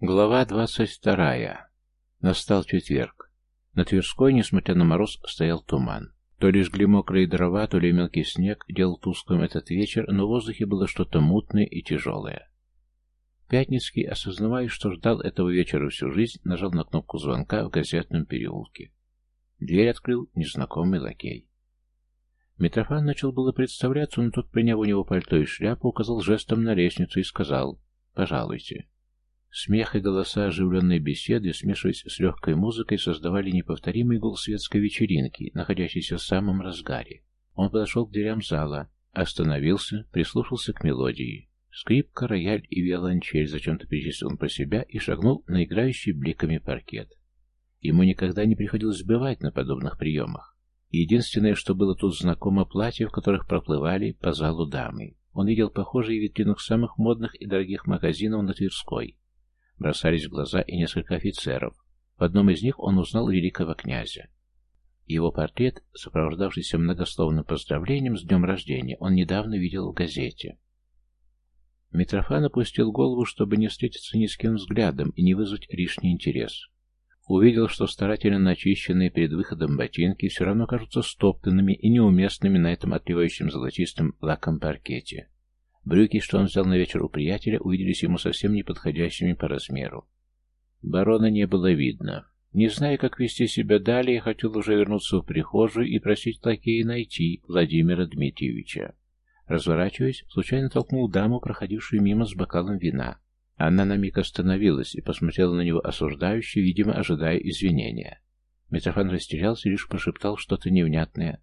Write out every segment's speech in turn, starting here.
Глава двадцать вторая. Настал четверг. На Тверской, несмотря на мороз, стоял туман. То ли жгли мокрые дрова, то ли мелкий снег делал тусклым этот вечер, но в воздухе было что-то мутное и тяжелое. Пятницкий, осознавая, что ждал этого вечера всю жизнь, нажал на кнопку звонка в газетном переулке. Дверь открыл незнакомый лакей. Митрофан начал было представляться, но тут, приняв у него пальто и шляпу, указал жестом на лестницу и сказал «Пожалуйте». Смех и голоса оживленной беседы, смешиваясь с легкой музыкой, создавали неповторимый гул светской вечеринки, находящейся в самом разгаре. Он подошел к дверям зала, остановился, прислушался к мелодии. Скрипка, рояль и виолончель зачем-то перечислил про себя и шагнул на играющий бликами паркет. Ему никогда не приходилось бывать на подобных приемах. Единственное, что было тут знакомо, платья, в которых проплывали по залу дамы. Он видел похожие витринах самых модных и дорогих магазинов на Тверской, бросались в глаза и несколько офицеров. В одном из них он узнал великого князя. Его портрет, сопровождавшийся многословным поздравлением с днем рождения, он недавно видел в газете. Митрофан опустил голову, чтобы не встретиться ни с кем взглядом и не вызвать лишний интерес. Увидел, что старательно начищенные перед выходом ботинки все равно кажутся стоптанными и неуместными на этом отливающем золотистым лаком паркете. Брюки, что он взял на вечер у приятеля, увиделись ему совсем неподходящими по размеру. Барона не было видно. Не зная, как вести себя далее, хотел уже вернуться в прихожую и просить лакея найти Владимира Дмитриевича. Разворачиваясь, случайно толкнул даму, проходившую мимо с бокалом вина. Она на миг остановилась и посмотрела на него осуждающе, видимо, ожидая извинения. Митрофан растерялся и лишь прошептал что-то невнятное.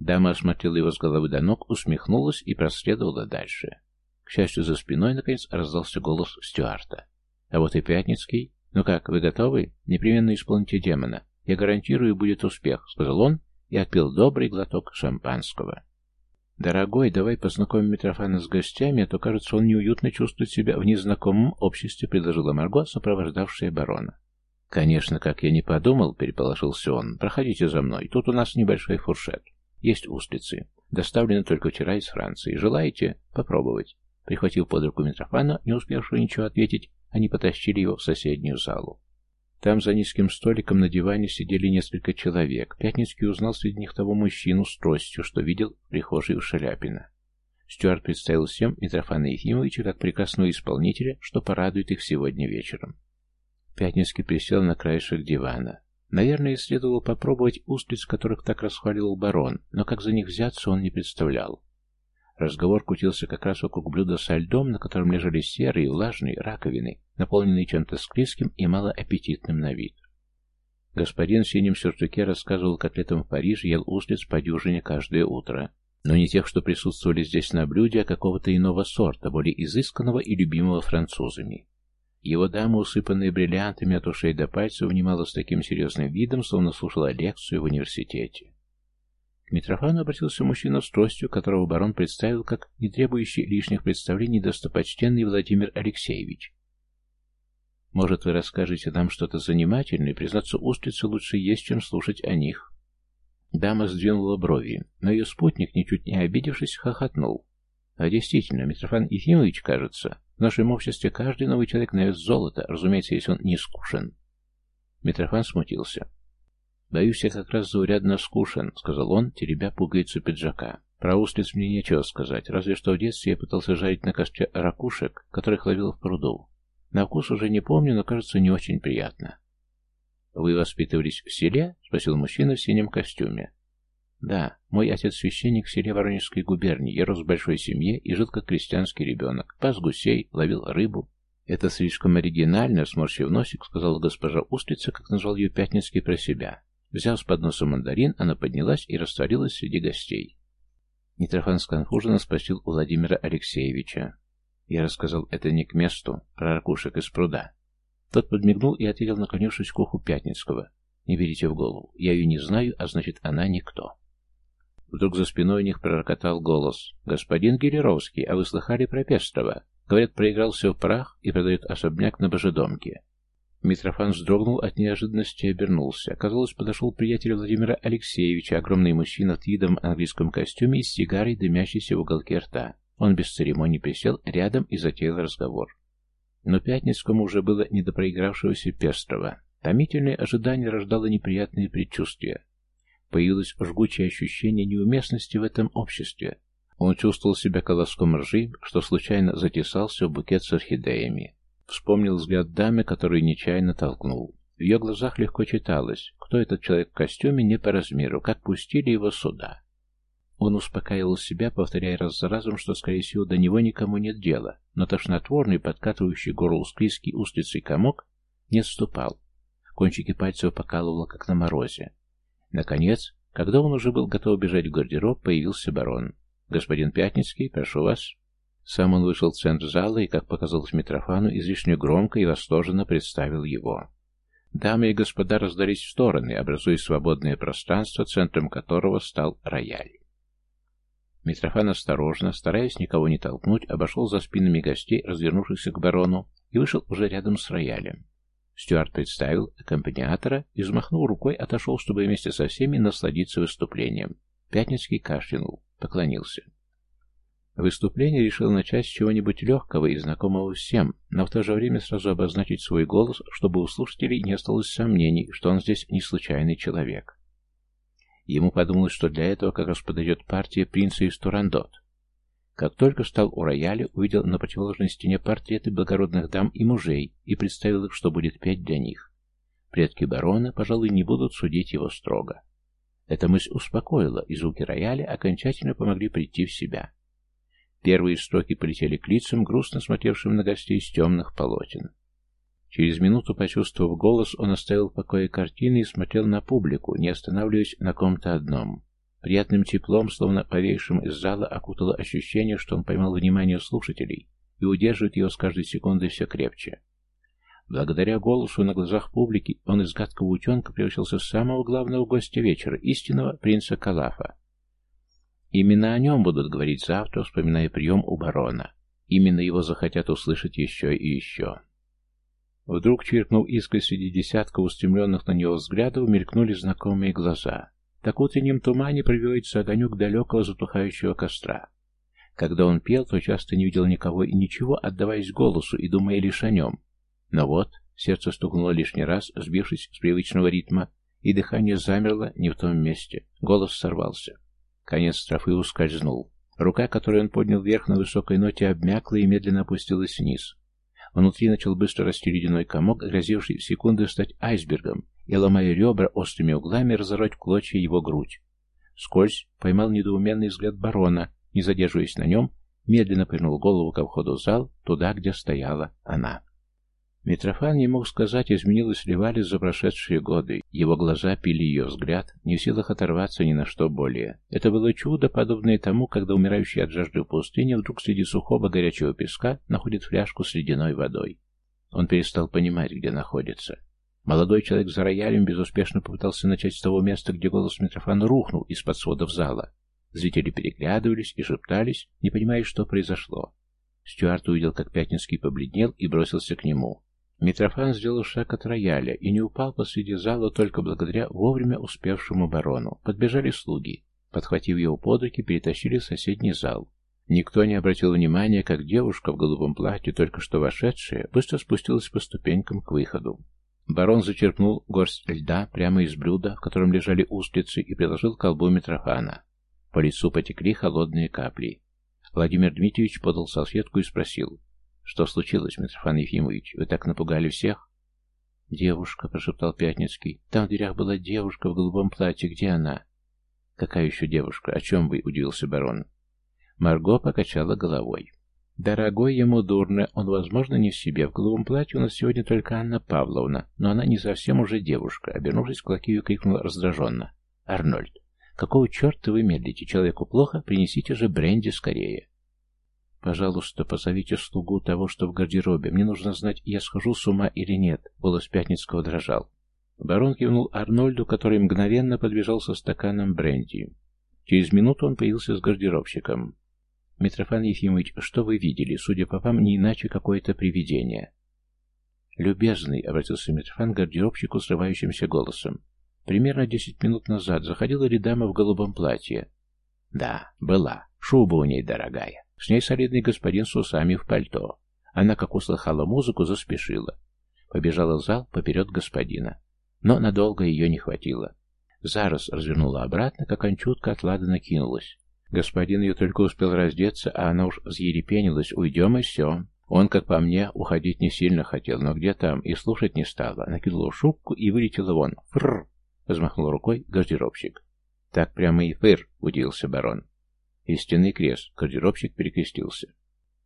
Дама осмотрела его с головы до ног, усмехнулась и проследовала дальше. К счастью, за спиной, наконец, раздался голос Стюарта. «А вот и Пятницкий. Ну как, вы готовы? Непременно исполните демона. Я гарантирую, будет успех», — сказал он и отпил добрый глоток шампанского. «Дорогой, давай познакомим Митрофана с гостями, а то, кажется, он неуютно чувствует себя в незнакомом обществе», — предложила Марго, сопровождавшая барона. «Конечно, как я не подумал», — переполошился он. «Проходите за мной, тут у нас небольшой фуршет». Есть устрицы. Доставлены только вчера из Франции. Желаете попробовать?» Прихватив под руку Митрофана, не успевшего ничего ответить, они потащили его в соседнюю залу. Там за низким столиком на диване сидели несколько человек. Пятницкий узнал среди них того мужчину с тростью, что видел в прихожей у Шаляпина. Стюарт представил всем Митрофана Ефимовича как прекрасного исполнителя, что порадует их сегодня вечером. Пятницкий присел на краешек дивана. Наверное, следовало попробовать устриц, которых так расхваливал барон, но как за них взяться он не представлял. Разговор крутился как раз вокруг блюда со льдом, на котором лежали серые, влажные раковины, наполненные чем-то склизким и малоаппетитным на вид. Господин в синем сюртуке рассказывал, как летом в Париже ел устриц по дюжине каждое утро. Но не тех, что присутствовали здесь на блюде, а какого-то иного сорта, более изысканного и любимого французами. Его дама, усыпанная бриллиантами от ушей до пальцев, внимала с таким серьезным видом, словно слушала лекцию в университете. К Митрофану обратился мужчина с тростью, которого барон представил как не требующий лишних представлений достопочтенный Владимир Алексеевич. «Может, вы расскажете нам что-то занимательное? Признаться, устрицы лучше есть, чем слушать о них». Дама сдвинула брови, но ее спутник, ничуть не обидевшись, хохотнул. А действительно, Митрофан Ефимович, кажется, в нашем обществе каждый новый человек на вес золота, разумеется, если он не скушен. Митрофан смутился. «Боюсь, я как раз заурядно скушен», — сказал он, теребя пуговицу пиджака. «Про устриц мне нечего сказать, разве что в детстве я пытался жарить на костре ракушек, которых ловил в пруду. На вкус уже не помню, но кажется не очень приятно». «Вы воспитывались в селе?» — спросил мужчина в синем костюме. Да, мой отец священник в селе Воронежской губернии. Я рос в большой семье и жил как крестьянский ребенок. Пас гусей, ловил рыбу. Это слишком оригинально, сморщив носик, сказала госпожа Устрица, как назвал ее Пятницкий про себя. Взяв с подноса мандарин, она поднялась и растворилась среди гостей. Митрофан сконфуженно спросил у Владимира Алексеевича. Я рассказал это не к месту, про ракушек из пруда. Тот подмигнул и ответил, наклонившись к уху Пятницкого. Не берите в голову. Я ее не знаю, а значит, она никто. Вдруг за спиной у них пророкотал голос. «Господин Гелеровский, а вы слыхали про Пестрова? Говорят, проигрался в прах и продает особняк на Божедомке». Митрофан вздрогнул от неожиданности и обернулся. Казалось, подошел приятель Владимира Алексеевича, огромный мужчина в видом английском костюме и с сигарой, дымящейся в уголке рта. Он без церемоний присел рядом и затеял разговор. Но Пятницкому уже было не до проигравшегося Пестрова. Томительное ожидание рождало неприятные предчувствия. Появилось жгучее ощущение неуместности в этом обществе. Он чувствовал себя колоском ржи, что случайно затесался в букет с орхидеями. Вспомнил взгляд дамы, которую нечаянно толкнул. В ее глазах легко читалось, кто этот человек в костюме не по размеру, как пустили его сюда. Он успокаивал себя, повторяя раз за разом, что, скорее всего, до него никому нет дела, но тошнотворный, подкатывающий горло склизкий устрицей комок не отступал. Кончики пальцев покалывало, как на морозе. Наконец, когда он уже был готов бежать в гардероб, появился барон. «Господин Пятницкий, прошу вас». Сам он вышел в центр зала и, как показалось Митрофану, излишне громко и восторженно представил его. Дамы и господа раздались в стороны, образуя свободное пространство, центром которого стал рояль. Митрофан осторожно, стараясь никого не толкнуть, обошел за спинами гостей, развернувшихся к барону, и вышел уже рядом с роялем. Стюарт представил аккомпаниатора и, взмахнув рукой, отошел, чтобы вместе со всеми насладиться выступлением. Пятницкий кашлянул, поклонился. Выступление решил начать с чего-нибудь легкого и знакомого всем, но в то же время сразу обозначить свой голос, чтобы у слушателей не осталось сомнений, что он здесь не случайный человек. Ему подумалось, что для этого как раз подойдет партия принца из Турандот. Как только стал у рояля, увидел на противоположной стене портреты благородных дам и мужей и представил их, что будет петь для них. Предки барона, пожалуй, не будут судить его строго. Эта мысль успокоила, и звуки рояля окончательно помогли прийти в себя. Первые строки полетели к лицам, грустно смотревшим на гостей из темных полотен. Через минуту, почувствовав голос, он оставил в покое картины и смотрел на публику, не останавливаясь на ком-то одном. Приятным теплом, словно повеявшим из зала, окутало ощущение, что он поймал внимание слушателей и удерживает его с каждой секундой все крепче. Благодаря голосу на глазах публики он из гадкого утенка превратился в самого главного гостя вечера, истинного принца Калафа. Именно о нем будут говорить завтра, вспоминая прием у барона. Именно его захотят услышать еще и еще. Вдруг, чиркнул искрой среди десятка устремленных на него взглядов, мелькнули знакомые глаза. Так утреннем тумане пробивается огонек далекого затухающего костра. Когда он пел, то часто не видел никого и ничего, отдаваясь голосу и думая лишь о нем. Но вот, сердце стукнуло лишний раз, сбившись с привычного ритма, и дыхание замерло не в том месте. Голос сорвался. Конец строфы ускользнул. Рука, которую он поднял вверх на высокой ноте, обмякла и медленно опустилась вниз. Внутри начал быстро расти ледяной комок, грозивший в секунду стать айсбергом, и, ломая ребра острыми углами, разорвать в клочья его грудь. Скользь поймал недоуменный взгляд барона, не задерживаясь на нем, медленно повернул голову ко входу в зал, туда, где стояла она. Митрофан не мог сказать, изменилось ли Валя за прошедшие годы. Его глаза пили ее взгляд, не в силах оторваться ни на что более. Это было чудо, подобное тому, когда умирающий от жажды в пустыне вдруг среди сухого горячего песка находит фляжку с ледяной водой. Он перестал понимать, где находится. Молодой человек за роялем безуспешно попытался начать с того места, где голос Митрофана рухнул из-под сводов зала. Зрители переглядывались и шептались, не понимая, что произошло. Стюарт увидел, как Пятницкий побледнел и бросился к нему. Митрофан сделал шаг от рояля и не упал посреди зала только благодаря вовремя успевшему барону. Подбежали слуги. Подхватив его под руки, перетащили в соседний зал. Никто не обратил внимания, как девушка в голубом платье, только что вошедшая, быстро спустилась по ступенькам к выходу. Барон зачерпнул горсть льда прямо из блюда, в котором лежали устрицы, и приложил к колбу Митрофана. По лицу потекли холодные капли. Владимир Дмитриевич подал салфетку и спросил, «Что случилось, Митрофан Ефимович? Вы так напугали всех?» «Девушка», — прошептал Пятницкий. «Там в дверях была девушка в голубом платье. Где она?» «Какая еще девушка? О чем вы?» — удивился барон. Марго покачала головой. «Дорогой ему дурно. Он, возможно, не в себе. В голубом платье у нас сегодня только Анна Павловна, но она не совсем уже девушка». Обернувшись к Лакию, крикнула раздраженно. «Арнольд, какого черта вы медлите? Человеку плохо? Принесите же бренди скорее». «Пожалуйста, позовите слугу того, что в гардеробе. Мне нужно знать, я схожу с ума или нет». Голос Пятницкого дрожал. Барон кивнул Арнольду, который мгновенно подбежал со стаканом бренди. Через минуту он появился с гардеробщиком. «Митрофан Ефимович, что вы видели? Судя по вам, не иначе какое-то привидение». «Любезный», — обратился Митрофан к гардеробщику срывающимся голосом. «Примерно десять минут назад заходила ли дама в голубом платье?» «Да, была. Шуба у ней дорогая. С ней солидный господин с усами в пальто. Она, как услыхала музыку, заспешила. Побежала в зал поперед господина. Но надолго ее не хватило. Зараз развернула обратно, как анчутка от лада накинулась. Господин ее только успел раздеться, а она уж взъерепенилась. «Уйдем и все». Он, как по мне, уходить не сильно хотел, но где там, и слушать не стала. Накинула шубку и вылетела вон. «Фррр!» — взмахнул рукой гардеробщик. «Так прямо и фыр!» — удивился барон. Истинный крест. Гардеробщик перекрестился.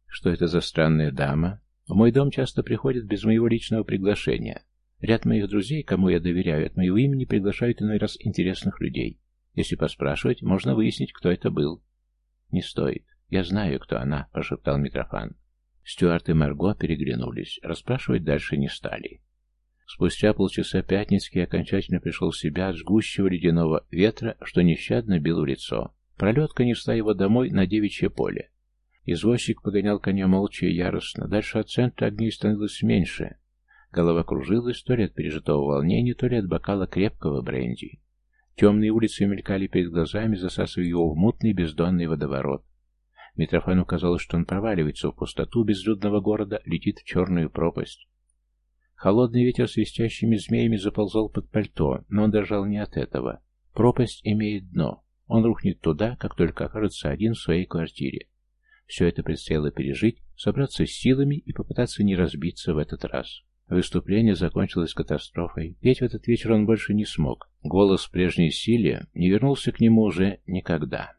«Что это за странная дама? В мой дом часто приходят без моего личного приглашения. Ряд моих друзей, кому я доверяю, от моего имени приглашают иной раз интересных людей. Если поспрашивать, можно выяснить, кто это был. Не стоит. Я знаю, кто она, прошептал Митрофан. Стюарт и Марго переглянулись. Расспрашивать дальше не стали. Спустя полчаса Пятницкий окончательно пришел в себя от жгущего ледяного ветра, что нещадно бил в лицо. Пролетка несла его домой на девичье поле. Извозчик погонял коня молча и яростно. Дальше от центра огней становилось меньше. Голова кружилась то ли от пережитого волнения, то ли от бокала крепкого бренди. Темные улицы мелькали перед глазами, засасывая его в мутный бездонный водоворот. Митрофану казалось, что он проваливается в пустоту безлюдного города, летит в черную пропасть. Холодный ветер свистящими змеями заползал под пальто, но он дрожал не от этого. Пропасть имеет дно. Он рухнет туда, как только окажется один в своей квартире. Все это предстояло пережить, собраться с силами и попытаться не разбиться в этот раз. Выступление закончилось катастрофой. Петь в этот вечер он больше не смог. Голос прежней силе не вернулся к нему уже никогда.